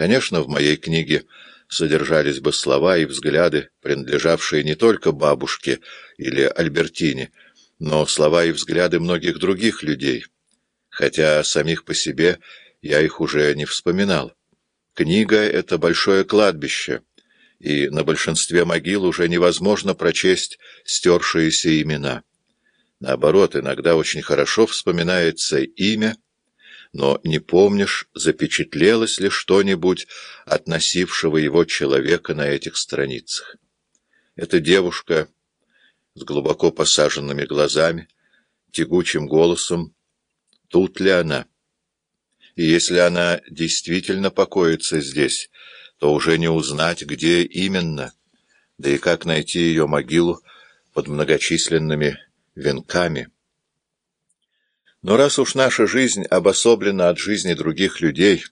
Конечно, в моей книге содержались бы слова и взгляды, принадлежавшие не только бабушке или Альбертине, но слова и взгляды многих других людей, хотя самих по себе я их уже не вспоминал. Книга — это большое кладбище, и на большинстве могил уже невозможно прочесть стершиеся имена. Наоборот, иногда очень хорошо вспоминается имя, но не помнишь, запечатлелось ли что-нибудь относившего его человека на этих страницах. Эта девушка с глубоко посаженными глазами, тягучим голосом, тут ли она? И если она действительно покоится здесь, то уже не узнать, где именно, да и как найти ее могилу под многочисленными венками. Но раз уж наша жизнь обособлена от жизни других людей,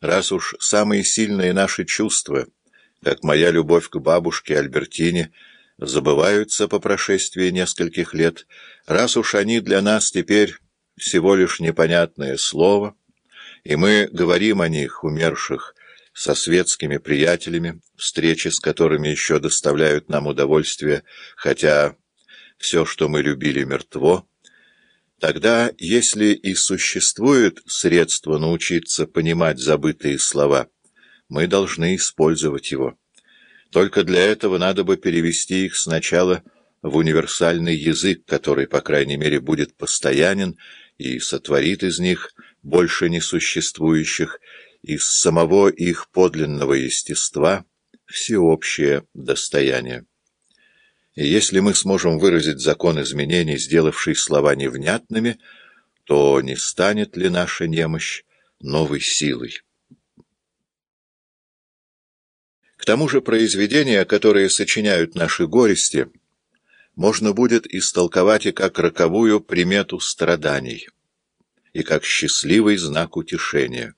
раз уж самые сильные наши чувства, как моя любовь к бабушке Альбертине, забываются по прошествии нескольких лет, раз уж они для нас теперь всего лишь непонятное слово, и мы говорим о них, умерших, со светскими приятелями, встречи с которыми еще доставляют нам удовольствие, хотя все, что мы любили, мертво, Тогда, если и существует средство научиться понимать забытые слова, мы должны использовать его. Только для этого надо бы перевести их сначала в универсальный язык, который, по крайней мере, будет постоянен и сотворит из них больше несуществующих, из самого их подлинного естества всеобщее достояние. И если мы сможем выразить закон изменений, сделавший слова невнятными, то не станет ли наша немощь новой силой? К тому же произведения, которые сочиняют наши горести, можно будет истолковать и как роковую примету страданий, и как счастливый знак утешения.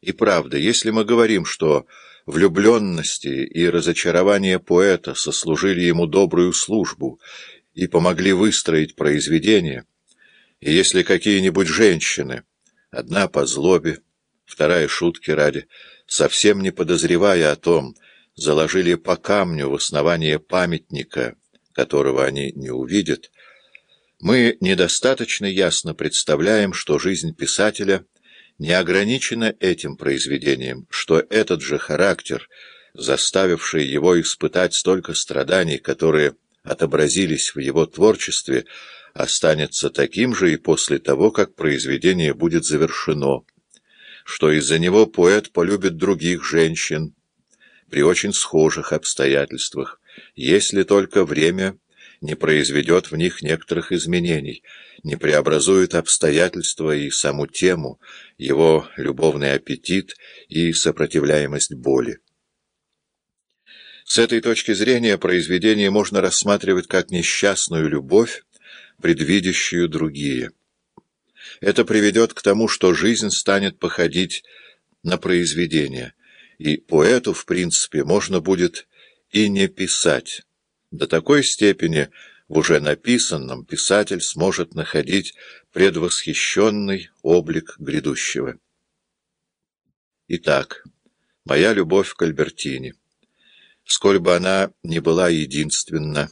И правда, если мы говорим, что влюбленности и разочарование поэта сослужили ему добрую службу и помогли выстроить произведение, и если какие-нибудь женщины, одна по злобе, вторая шутки ради, совсем не подозревая о том, заложили по камню в основание памятника, которого они не увидят, мы недостаточно ясно представляем, что жизнь писателя — не ограничено этим произведением, что этот же характер, заставивший его испытать столько страданий, которые отобразились в его творчестве, останется таким же и после того, как произведение будет завершено, что из-за него поэт полюбит других женщин при очень схожих обстоятельствах, если только время не произведет в них некоторых изменений, не преобразует обстоятельства и саму тему, его любовный аппетит и сопротивляемость боли. С этой точки зрения произведение можно рассматривать как несчастную любовь, предвидящую другие. Это приведет к тому, что жизнь станет походить на произведение, и поэту, в принципе, можно будет и не писать, до такой степени в уже написанном писатель сможет находить предвосхищенный облик грядущего. Итак, моя любовь к Альбертине, сколь бы она не была единственна,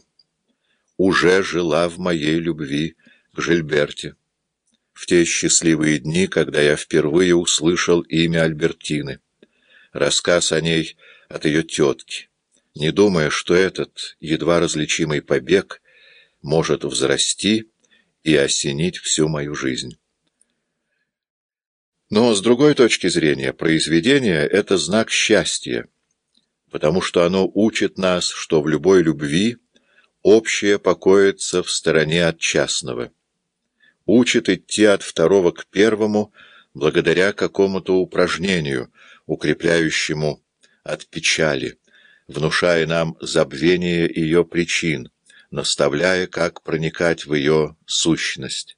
уже жила в моей любви к Жильберте. В те счастливые дни, когда я впервые услышал имя Альбертины, рассказ о ней от ее тетки, не думая, что этот едва различимый побег может взрасти и осенить всю мою жизнь. Но, с другой точки зрения, произведение — это знак счастья, потому что оно учит нас, что в любой любви общее покоится в стороне от частного, учит идти от второго к первому благодаря какому-то упражнению, укрепляющему от печали, внушая нам забвение ее причин, наставляя, как проникать в ее сущность.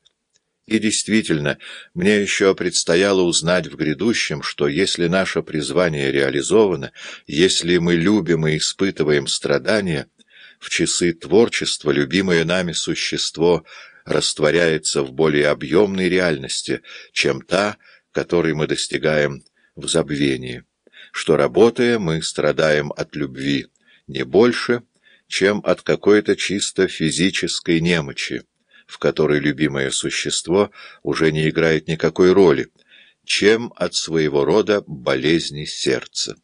И действительно, мне еще предстояло узнать в грядущем, что если наше призвание реализовано, если мы любим и испытываем страдания, в часы творчества любимое нами существо растворяется в более объемной реальности, чем та, которой мы достигаем в забвении что, работая, мы страдаем от любви не больше, чем от какой-то чисто физической немочи, в которой любимое существо уже не играет никакой роли, чем от своего рода болезни сердца.